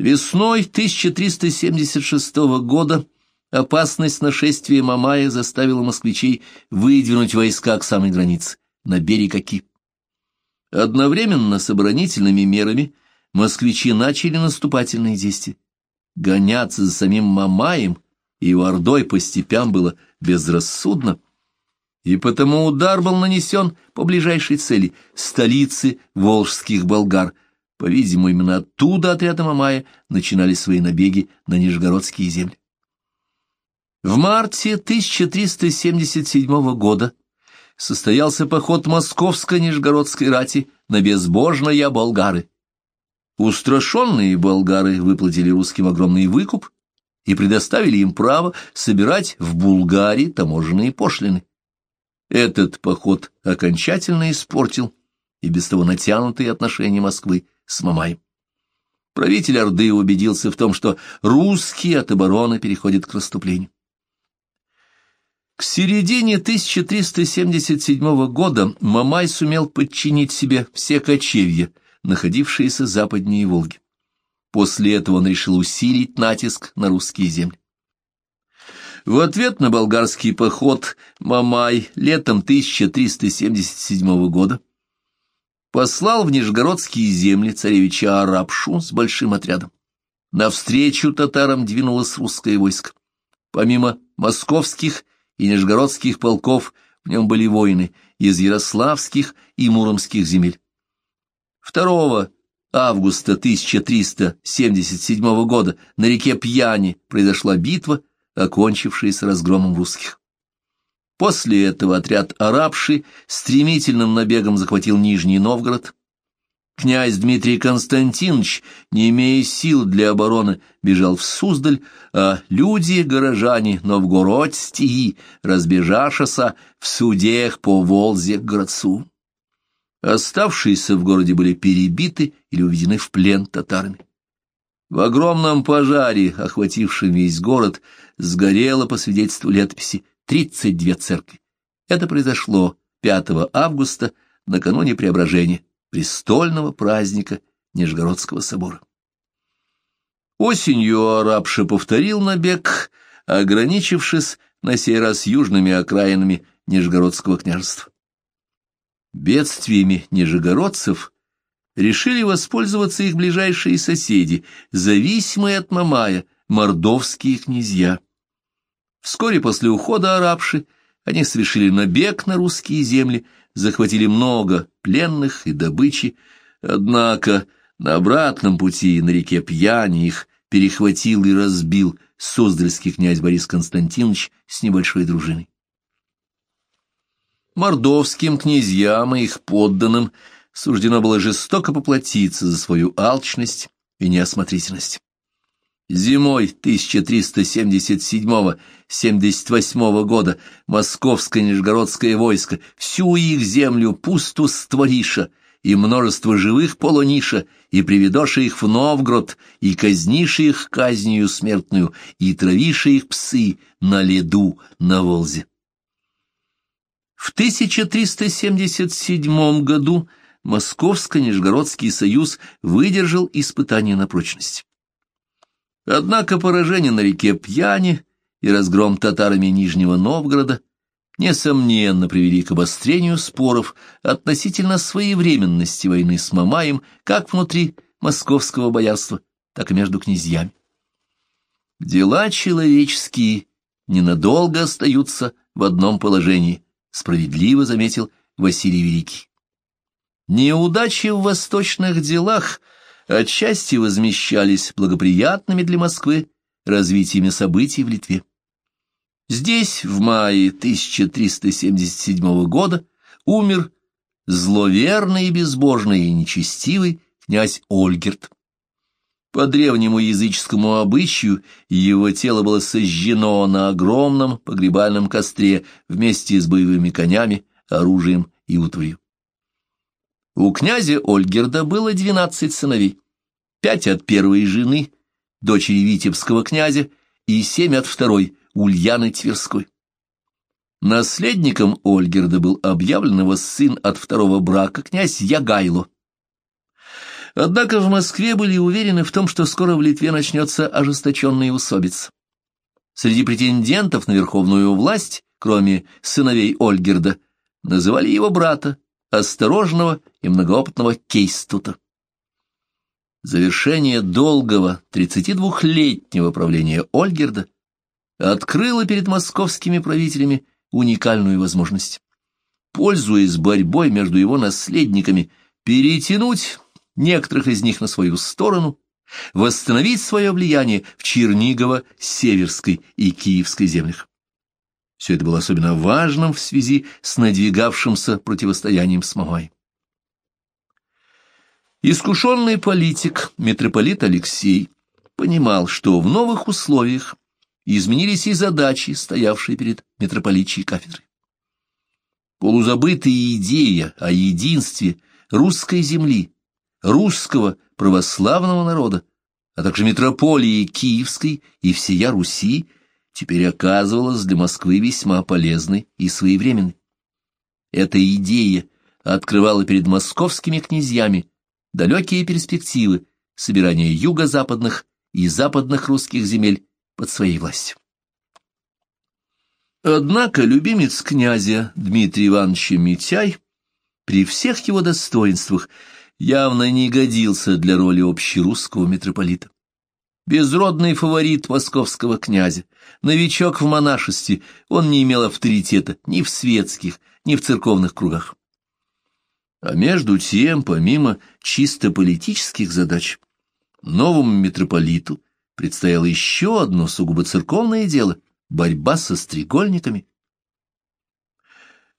Весной 1376 года опасность нашествия Мамая заставила москвичей выдвинуть войска к самой границе, на берег Оки. Одновременно с оборонительными мерами москвичи начали наступательные действия. Гоняться за самим Мамаем и его ордой по степям было безрассудно, и потому удар был нанесен по ближайшей цели — столице волжских болгар. По-видимому, именно оттуда отряды Мамая начинали свои набеги на нижегородские земли. В марте 1377 года состоялся поход московско-нижегородской рати на безбожные болгары. Устрашенные болгары выплатили русским огромный выкуп и предоставили им право собирать в Булгарии таможенные пошлины. Этот поход окончательно испортил и без того натянутые отношения Москвы с Мамаем. Правитель Орды убедился в том, что русские от обороны переходят к наступлению. К середине 1377 года Мамай сумел подчинить себе все кочевья, находившиеся западнее Волги. После этого он решил усилить натиск на русские земли. В ответ на болгарский поход Мамай летом 1377 года послал в Нижегородские земли царевича Арапшу с большим отрядом. Навстречу татарам двинулось русское войско. Помимо московских и нижегородских полков в нем были воины из ярославских и муромских земель. 2 августа 1377 года на реке Пьяни произошла битва, окончившаяся разгромом русских. После этого отряд арабши стремительным набегом захватил Нижний Новгород, Князь Дмитрий Константинович, не имея сил для обороны, бежал в Суздаль, а люди, горожане, новгородстии, разбежавшися в судех по Волзе к Грацу. Оставшиеся в городе были перебиты или уведены в плен татарами. В огромном пожаре, охватившем весь город, сгорело, по свидетельству летописи, 32 церкви. Это произошло 5 августа, накануне преображения престольного праздника Нижегородского собора. Осенью Арабша повторил набег, ограничившись на сей раз южными окраинами Нижегородского княжества. Бедствиями нижегородцев решили воспользоваться их ближайшие соседи, зависимые от Мамая, мордовские князья. Вскоре после ухода арабши они совершили набег на русские земли, захватили много пленных и добычи, однако на обратном пути на реке Пьяни их перехватил и разбил Суздальский князь Борис Константинович с небольшой дружиной. Мордовским князьям и их подданным суждено было жестоко поплатиться за свою алчность и неосмотрительность. Зимой 1377-78 года московское нижегородское войско всю их землю пусту створиша и множество живых полониша, и приведоша их в Новгород, и казниша их казнью смертную, и травиша их псы на леду на Волзе. В 1377 году Московско-Нижегородский союз выдержал испытание на прочность. Однако поражение на реке Пьяни и разгром татарами Нижнего Новгорода несомненно привели к обострению споров относительно своевременности войны с Мамаем как внутри московского боярства, так и между князьями. Дела человеческие ненадолго остаются в одном положении, справедливо заметил Василий Великий. Неудачи в восточных делах отчасти возмещались благоприятными для Москвы развитиями событий в Литве. Здесь в мае 1377 года умер зловерный и безбожный и нечестивый князь Ольгерт. По древнему языческому обычаю его тело было сожжено на огромном погребальном костре вместе с боевыми конями, оружием и утварью. У князя Ольгерда было двенадцать сыновей, пять от первой жены, дочери Витебского князя, и семь от второй, Ульяны Тверской. Наследником Ольгерда был объявлен его сын от второго брака, князь Ягайло. Однако в Москве были уверены в том, что скоро в Литве начнется ожесточенная усобица. Среди претендентов на верховную власть, кроме сыновей Ольгерда, называли его брата, осторожного и многоопытного Кейстута. Завершение долгого 32-летнего правления Ольгерда открыло перед московскими правителями уникальную возможность. Пользуясь борьбой между его наследниками, перетянуть некоторых из них на свою сторону, восстановить свое влияние в Чернигово, Северской и Киевской землях. Все это было особенно важным в связи с надвигавшимся противостоянием с Мамай. Искушенный политик, митрополит Алексей, понимал, что в новых условиях изменились и задачи, стоявшие перед митрополичьей кафедрой. Полузабытая идея о единстве русской земли, русского православного народа, а также митрополии Киевской и всея Руси, теперь оказывалась для Москвы весьма полезной и своевременной. Эта идея открывала перед московскими князьями далекие перспективы собирания юго-западных и западных русских земель под своей властью. Однако любимец князя Дмитрий Ивановича Митяй при всех его достоинствах явно не годился для роли общерусского митрополита. Безродный фаворит московского князя, новичок в монашестве, он не имел авторитета ни в светских, ни в церковных кругах. А между тем, помимо чисто политических задач, новому митрополиту предстояло еще одно сугубо церковное дело — борьба со стрегольниками.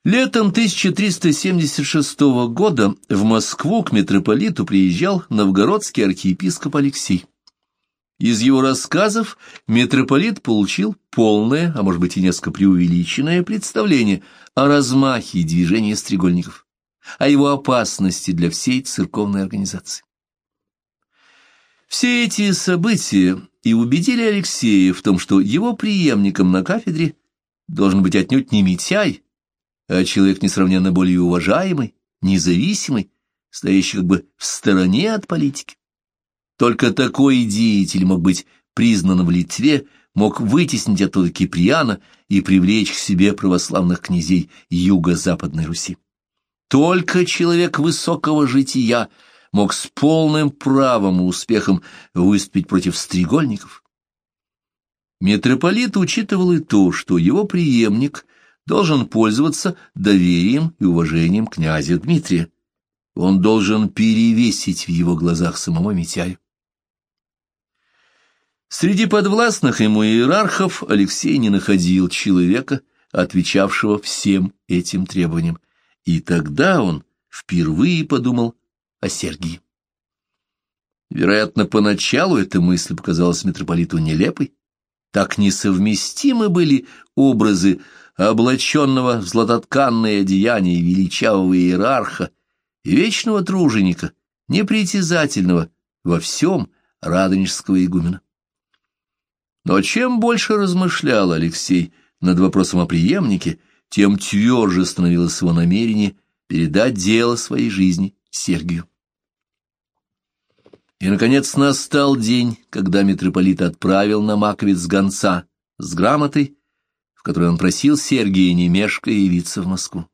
Летом 1376 года в Москву к митрополиту приезжал новгородский архиепископ Алексей. Из его рассказов митрополит получил полное, а может быть и несколько преувеличенное представление о размахе движения стрегольников о его опасности для всей церковной организации. Все эти события и убедили Алексея в том, что его преемником на кафедре должен быть отнюдь не Митяй, а человек несравненно более уважаемый, независимый, стоящий как бы в стороне от политики. Только такой деятель мог быть признан в Литве, мог вытеснить оттуда Киприана и привлечь к себе православных князей юго-западной Руси. Только человек высокого жития мог с полным правом и успехом выступить против стрегольников. Митрополит учитывал и то, что его преемник должен пользоваться доверием и уважением князя Дмитрия. Он должен перевесить в его глазах самого Митяя. Среди подвластных ему иерархов Алексей не находил человека, отвечавшего всем этим требованиям. И тогда он впервые подумал о Сергии. Вероятно, поначалу эта мысль показалась митрополиту нелепой. Так несовместимы были образы облаченного в златотканное одеяние величавого иерарха и вечного труженика, непритязательного во всем радонежского игумена. Но чем больше размышлял Алексей над вопросом о преемнике, тем тверже становилось его намерение передать дело своей жизни Сергию. И, наконец, настал день, когда митрополит отправил на Маковец гонца с грамотой, в которой он просил Сергия не мешкая явиться в Москву.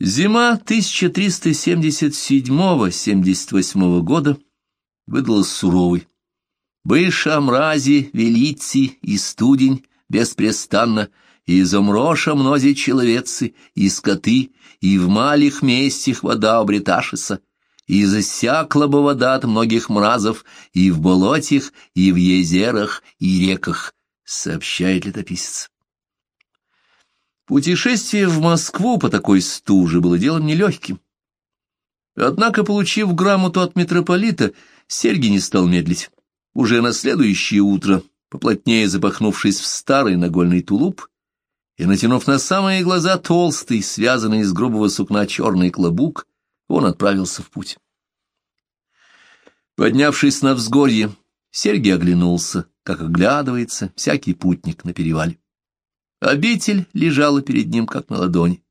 Зима 1377-78 года выдалась суровой. Быша, мрази, велицы и студень беспрестанно и замроша мнози человецы, и скоты, и в малих местях вода обреташится, и засякла бы вода от многих мразов, и в болотях, и в езерах, и реках, сообщает летописец. Путешествие в Москву по такой стуже было делом нелегким. Однако, получив грамоту от митрополита, Сергий не стал медлить. Уже на следующее утро, поплотнее запахнувшись в старый нагольный тулуп, и, натянув на самые глаза толстый, связанный из грубого сукна черный клобук, он отправился в путь. Поднявшись на взгорье, Сергий оглянулся, как оглядывается всякий путник на перевале. Обитель лежала перед ним, как на ладони.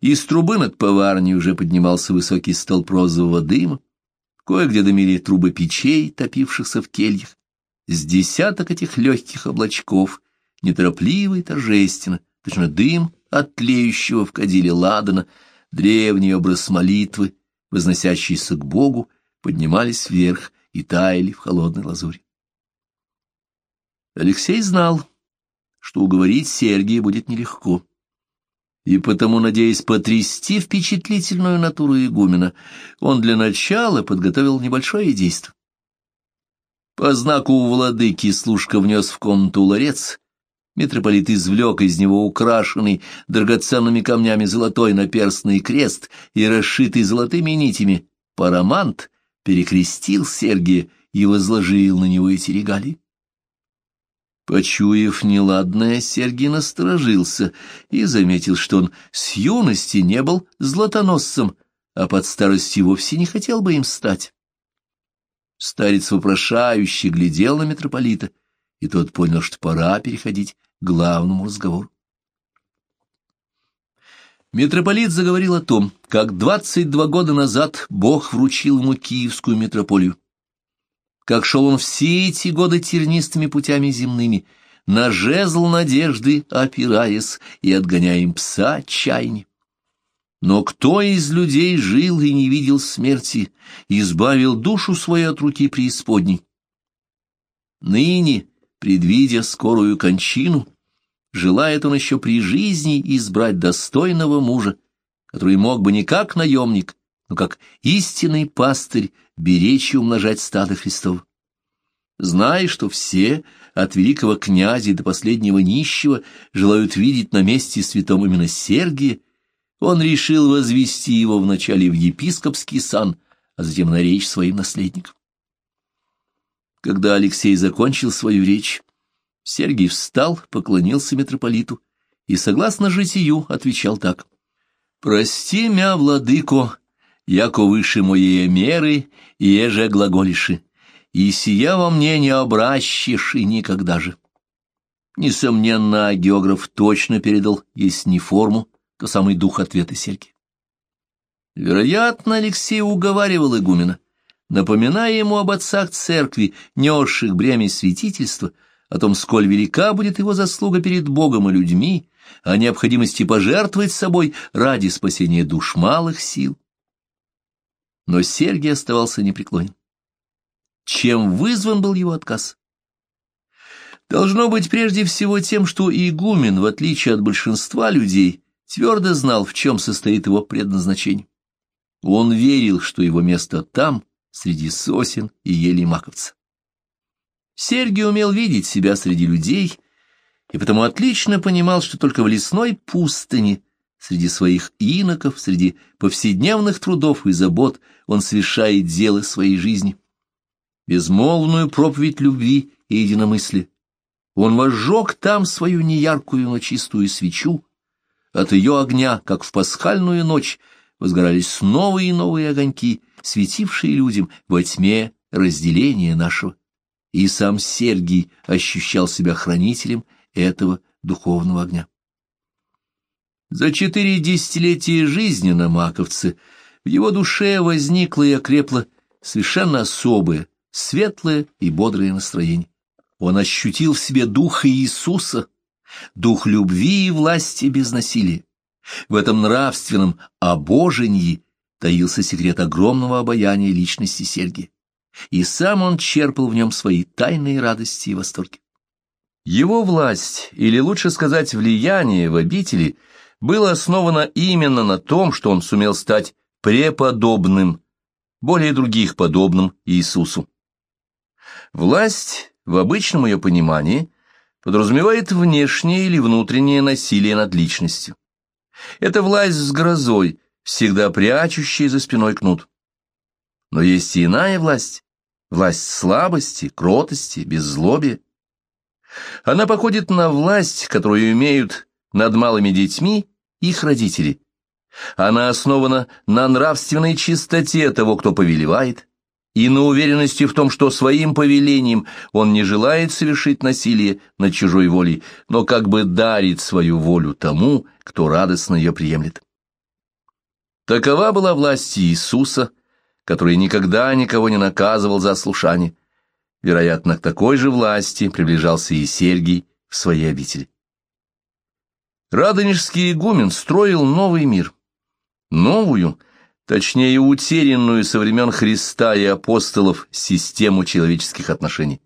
Из трубы над поварней уже поднимался высокий столб розового дыма. Кое-где дымили трубы печей, топившихся в кельях. С десяток этих легких облачков, неторопливо и торжественно, точно дым от тлеющего в кадиле ладана, древний образ молитвы, возносящийся к Богу, поднимались вверх и таяли в холодной лазури. Алексей знал, что уговорить Сергия будет нелегко и потому, надеясь потрясти впечатлительную натуру игумена, он для начала подготовил небольшое действо. По знаку владыки служка внес в комнату ларец, митрополит извлек из него украшенный драгоценными камнями золотой наперстный крест и расшитый золотыми нитями парамант, перекрестил Сергия и возложил на него эти регалии. Почуяв неладное, Сергий насторожился и заметил, что он с юности не был златоносцем, а под старость вовсе не хотел бы им стать. Старец вопрошающе глядел на митрополита, и тот понял, что пора переходить к главному разговору. Митрополит заговорил о том, как двадцать два года назад Бог вручил ему Киевскую митрополию как шел он все эти годы тернистыми путями земными, на жезл надежды опираясь и отгоняя им пса чайни. Но кто из людей жил и не видел смерти, избавил душу свою от руки преисподней? Ныне, предвидя скорую кончину, желает он еще при жизни избрать достойного мужа, который мог бы не как наемник, но как истинный пастырь беречь и умножать стадо Христова. Зная, что все, от великого князя до последнего нищего, желают видеть на месте святом именно Сергия, он решил возвести его вначале в епископский сан, а затем на речь своим наследникам. Когда Алексей закончил свою речь, Сергий встал, поклонился митрополиту и, согласно житию, отвечал так. «Прости мя, владыко, яко выше моей меры, еже глаголиши, и сия во мне не обращешь и никогда же». Несомненно, географ точно передал, если не форму, то самый дух ответа Сергия. Вероятно, Алексей уговаривал игумена, напоминая ему об отцах церкви, несших бремя святительства, о том, сколь велика будет его заслуга перед Богом и людьми, о необходимости пожертвовать собой ради спасения душ малых сил но Сергий оставался непреклонен. Чем вызван был его отказ? Должно быть прежде всего тем, что игумен, в отличие от большинства людей, твердо знал, в чем состоит его предназначение. Он верил, что его место там, среди сосен и ели маковца. Сергий умел видеть себя среди людей, и потому отлично понимал, что только в лесной пустыне Среди своих иноков, среди повседневных трудов и забот он совершает дело своей жизни. Безмолвную проповедь любви и единомыслия. Он возжег там свою неяркую, но чистую свечу. От ее огня, как в пасхальную ночь, возгорались новые и новые огоньки, светившие людям во тьме разделения нашего. И сам Сергий ощущал себя хранителем этого духовного огня. За четыре десятилетия жизни на Маковце в его душе возникло и окрепло совершенно особое, светлое и бодрое настроение. Он ощутил в себе дух Иисуса, дух любви и власти без насилия. В этом нравственном обожении таился секрет огромного обаяния личности Сергия, и сам он черпал в нем свои тайные радости и восторги. Его власть, или лучше сказать влияние в обители – было основано именно на том, что он сумел стать преподобным, более других подобным Иисусу. Власть, в обычном ее понимании, подразумевает внешнее или внутреннее насилие над личностью. Это власть с грозой, всегда прячущая за спиной кнут. Но есть и иная власть, власть слабости, кротости, беззлобия. Она походит на власть, которую имеют над малыми детьми их родители. Она основана на нравственной чистоте того, кто повелевает, и на уверенности в том, что своим повелением он не желает совершить насилие над чужой волей, но как бы дарит свою волю тому, кто радостно ее приемлет. Такова была власть Иисуса, который никогда никого не наказывал за ослушание. Вероятно, к такой же власти приближался и Сергий в своей обители. Радонежский игумен строил новый мир. Новую, точнее утерянную со времен Христа и апостолов систему человеческих отношений.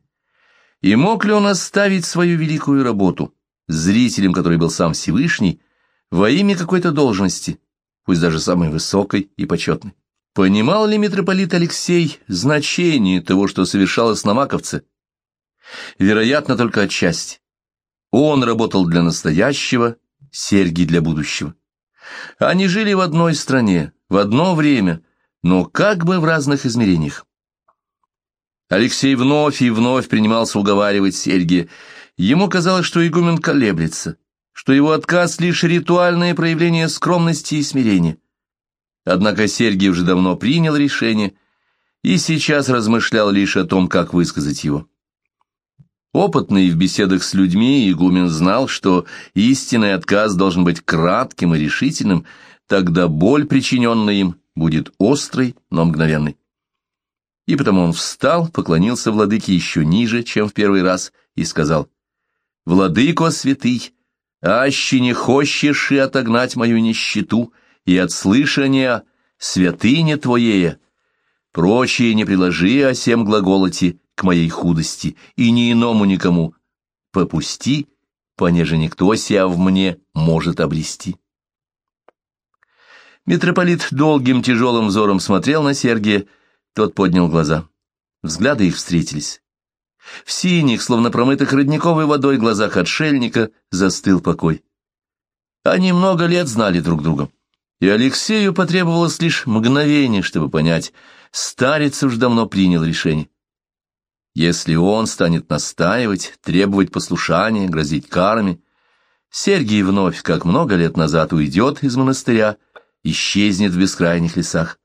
И мог ли он оставить свою великую работу, зрителем который был сам Всевышний, во имя какой-то должности, пусть даже самой высокой и почетной? Понимал ли митрополит Алексей значение того, что совершалось на Маковце? Вероятно, только отчасти. Он работал для настоящего, Сергий для будущего. Они жили в одной стране, в одно время, но как бы в разных измерениях. Алексей вновь и вновь принимался уговаривать Сергия. Ему казалось, что игумен колеблется, что его отказ — лишь ритуальное проявление скромности и смирения. Однако Сергий уже давно принял решение и сейчас размышлял лишь о том, как высказать его. Опытный в беседах с людьми, игумен знал, что истинный отказ должен быть кратким и решительным, тогда боль, причиненная им, будет острой, но мгновенной. И потому он встал, поклонился владыке еще ниже, чем в первый раз, и сказал, «Владыко святый, аще не хочешь и отогнать мою нищету и от слышания святыне твоея, прочие не приложи о сем глаголоте, к моей худости, и ни иному никому. Попусти, понеже никто себя в мне может обрести. Митрополит долгим тяжелым взором смотрел на Сергия, тот поднял глаза. Взгляды их встретились. В синих, словно промытых родниковой водой глазах отшельника, застыл покой. Они много лет знали друг друга, и Алексею потребовалось лишь мгновение, чтобы понять, старец уж давно принял решение. Если он станет настаивать, требовать послушания, грозить карами, Сергий вновь, как много лет назад, уйдет из монастыря, исчезнет в бескрайних лесах.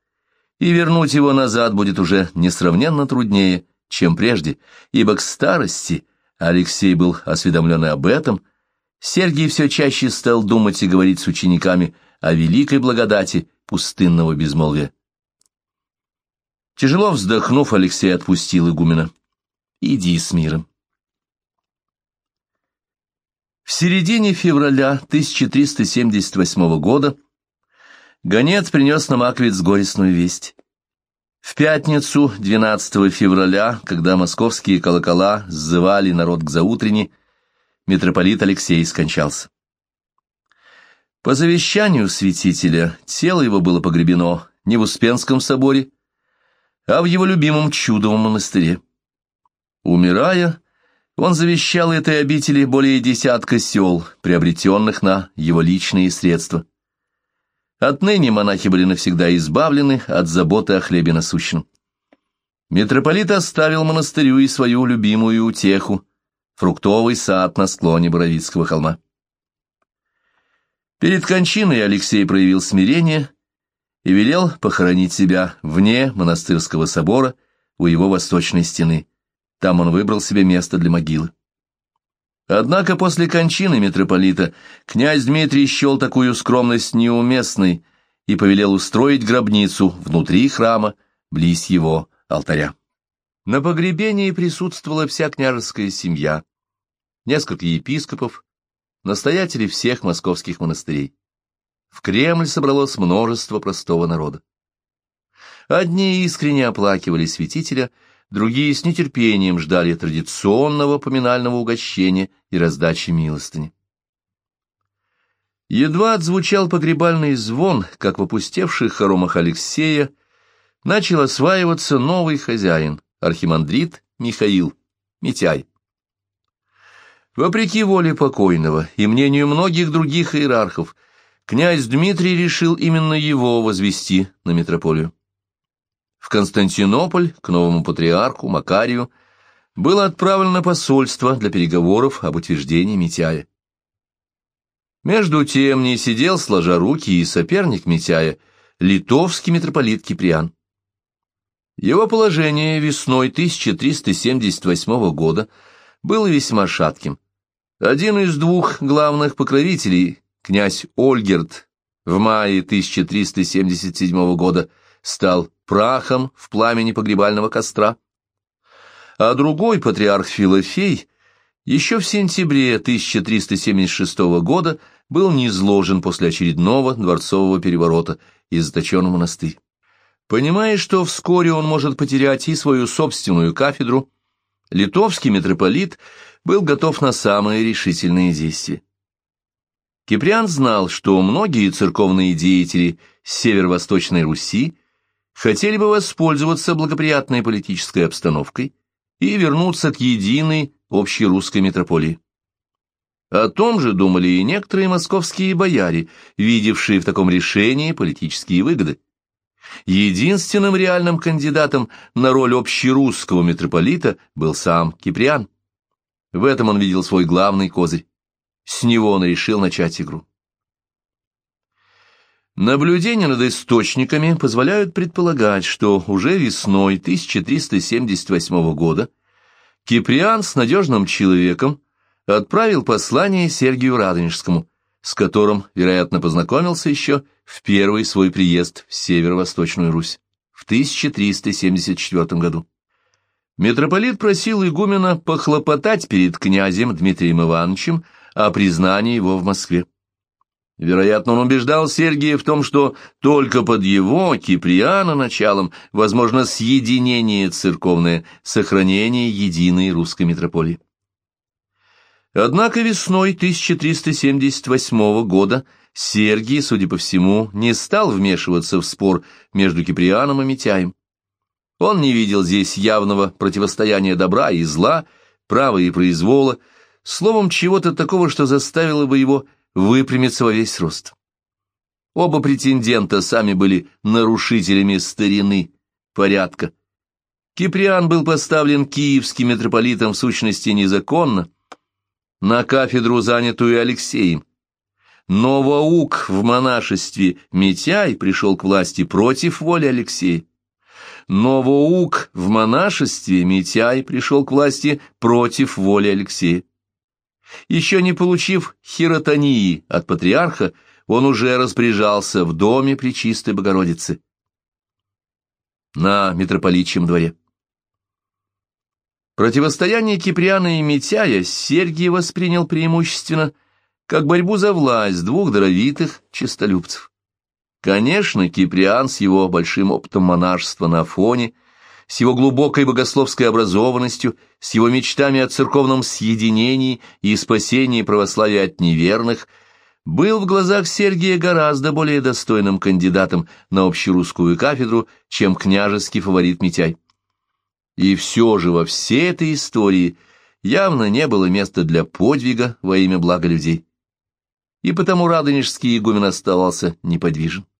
И вернуть его назад будет уже несравненно труднее, чем прежде, ибо к старости, Алексей был осведомлен об этом, Сергий все чаще стал думать и говорить с учениками о великой благодати пустынного безмолвия. Тяжело вздохнув, Алексей отпустил игумена. Иди с миром. В середине февраля 1378 года гонец принес на Маквиц горестную весть. В пятницу, 12 февраля, когда московские колокола сзывали народ к заутренне, митрополит Алексей скончался. По завещанию святителя тело его было погребено не в Успенском соборе, а в его любимом чудовом монастыре. Умирая, он завещал этой обители более десятка сел, приобретенных на его личные средства. Отныне монахи были навсегда избавлены от заботы о хлебе насущном. Митрополит оставил монастырю и свою любимую утеху — фруктовый сад на склоне Боровицкого холма. Перед кончиной Алексей проявил смирение и велел похоронить себя вне монастырского собора у его восточной стены. Там он выбрал себе место для могилы. Однако после кончины митрополита князь Дмитрий счел такую скромность неуместной и повелел устроить гробницу внутри храма, близ его алтаря. На погребении присутствовала вся княжеская семья, несколько епископов, настоятели всех московских монастырей. В Кремль собралось множество простого народа. Одни искренне оплакивали святителя, другие с нетерпением ждали традиционного поминального угощения и раздачи милостыни. Едва отзвучал погребальный звон, как в опустевших хоромах Алексея начал осваиваться новый хозяин, архимандрит Михаил, Митяй. Вопреки воле покойного и мнению многих других иерархов, князь Дмитрий решил именно его возвести на митрополию в Константинополь к новому патриарху Макарию было отправлено посольство для переговоров об утверждении Митяя. Между тем не сидел, сложа руки, и соперник Митяя, литовский митрополит Киприан. Его положение весной 1378 года было весьма шатким. Один из двух главных покровителей, князь Ольгерт, в мае 1377 года стал прахом в пламени погребального костра, а другой патриарх Филофей еще в сентябре 1376 года был низложен после очередного дворцового переворота и заточен в монастырь. Понимая, что вскоре он может потерять и свою собственную кафедру, литовский митрополит был готов на самые решительные действия. Киприан знал, что многие церковные деятели северо-восточной Руси хотели бы воспользоваться благоприятной политической обстановкой и вернуться к единой общей русской метрополии. О том же думали и некоторые московские бояре, видевшие в таком решении политические выгоды. Единственным реальным кандидатом на роль общерусского митрополита был сам Киприан. В этом он видел свой главный козырь. С него он решил начать игру. Наблюдения над источниками позволяют предполагать, что уже весной 1378 года Киприан с надежным человеком отправил послание Сергию Радонежскому, с которым, вероятно, познакомился еще в первый свой приезд в северо-восточную Русь в 1374 году. Митрополит просил игумена похлопотать перед князем Дмитрием Ивановичем о признании его в Москве. Вероятно, он убеждал Сергия в том, что только под его, Киприана, началом возможно съединение церковное, сохранение единой русской митрополии. Однако весной 1378 года Сергий, судя по всему, не стал вмешиваться в спор между Киприаном и Митяем. Он не видел здесь явного противостояния добра и зла, права и произвола, словом, чего-то такого, что заставило бы его выпрямиться во весь рост. Оба претендента сами были нарушителями старины, порядка. Киприан был поставлен киевским митрополитом в сущности незаконно, на кафедру, занятую Алексеем. Новоук в монашестве Митяй пришел к власти против воли Алексея. Новоук в монашестве Митяй пришел к власти против воли Алексея. Еще не получив хиротонии от патриарха, он уже распоряжался в доме Пречистой Богородицы на митрополитчем дворе. Противостояние Киприана и Митяя Сергий воспринял преимущественно как борьбу за власть двух даровитых честолюбцев. Конечно, Киприан с его большим опытом монашества на фоне – с его глубокой богословской образованностью, с его мечтами о церковном съединении и спасении православия от неверных, был в глазах Сергия гораздо более достойным кандидатом на общерусскую кафедру, чем княжеский фаворит Митяй. И все же во всей этой истории явно не было места для подвига во имя блага людей. И потому радонежский игумен оставался неподвижен.